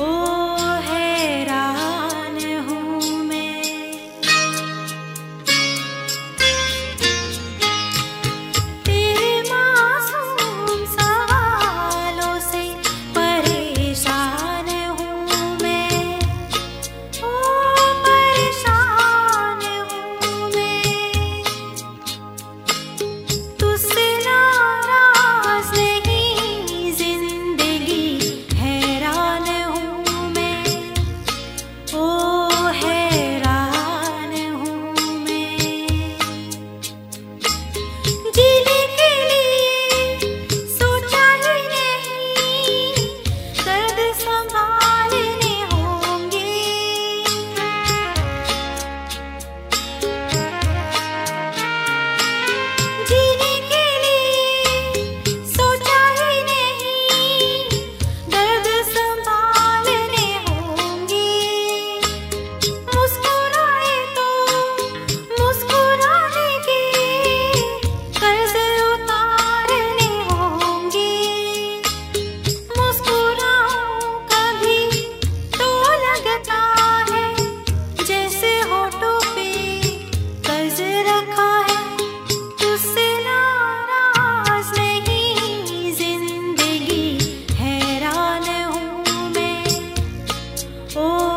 Ooh. Oh.